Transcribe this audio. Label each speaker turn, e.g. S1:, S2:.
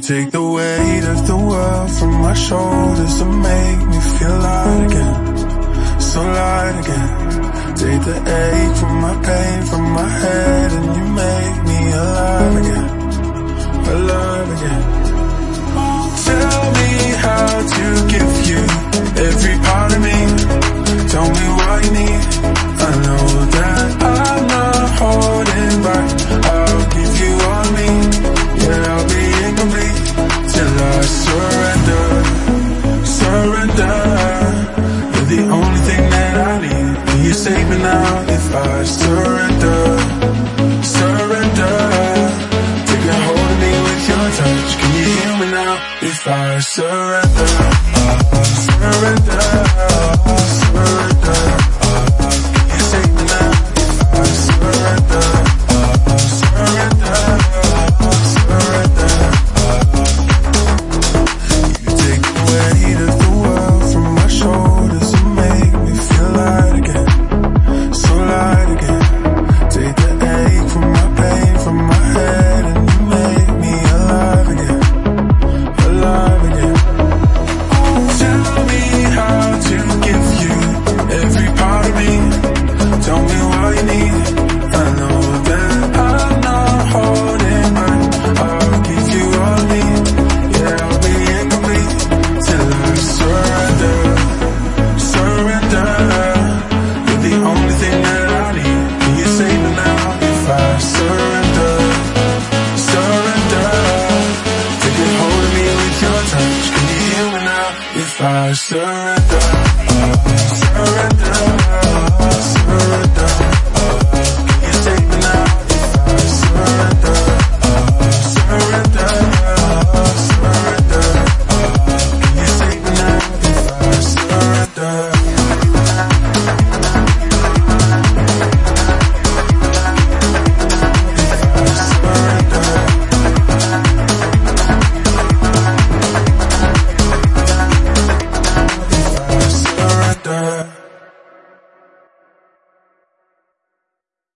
S1: take the weight of the world from my shoulders and make me feel light again, so light again. Take the ache from my pain, from my head I surrender, surrender. Take a hold of me with your touch. Can you hear me now? If I surrender. I surrender, I surrender.